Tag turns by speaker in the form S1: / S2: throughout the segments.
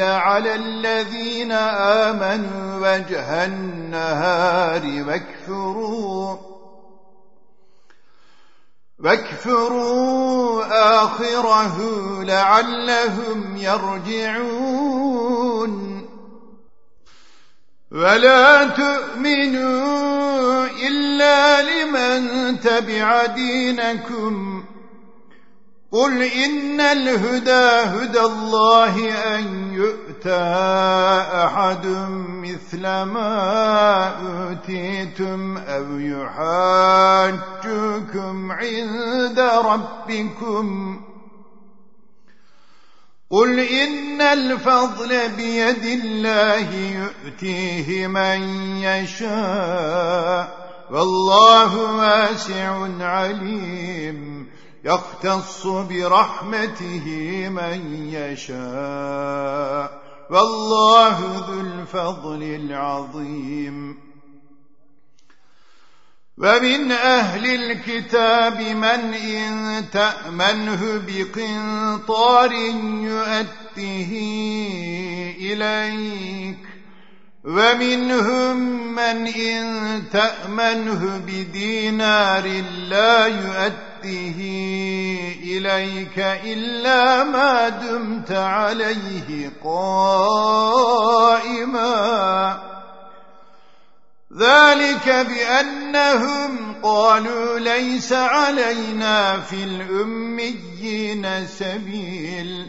S1: أنزل على الذين آمنوا وجه النهار واكفروا واكفروا آخره لعلهم يرجعون ولا تؤمنوا إلا لمن تبع دينكم قل إن الهدى هدى الله أن يؤتى أحد مثل ما أوتيتم أو يحاجكم عند ربكم قل إن الفضل بيد الله يؤتيه من يشاء والله واسع عليم يختص برحمته من يشاء. والله ذو الفضل العظيم. ومن أهل الكتاب من إن تأمنه بقنطار يؤته إليك. ومنهم من إن تأمنه بدينار لا يؤته إليك إلا ما دمت عليه قائماً. ذلك بأنهم قالوا ليس علينا في الأميين سبيل.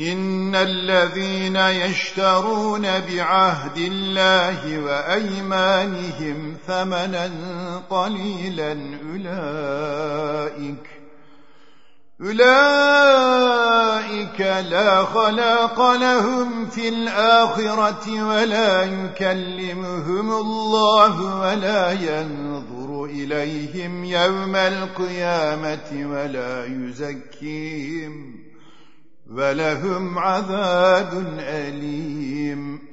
S1: إن الذين يشترون بعهد الله وأيمانهم ثمنا قليلا أولئك أولئك لا خلاق لهم في الآخرة ولا يكلمهم الله ولا ينظر إليهم يوم القيامة ولا يزكيهم. ولهم عذاب أليم.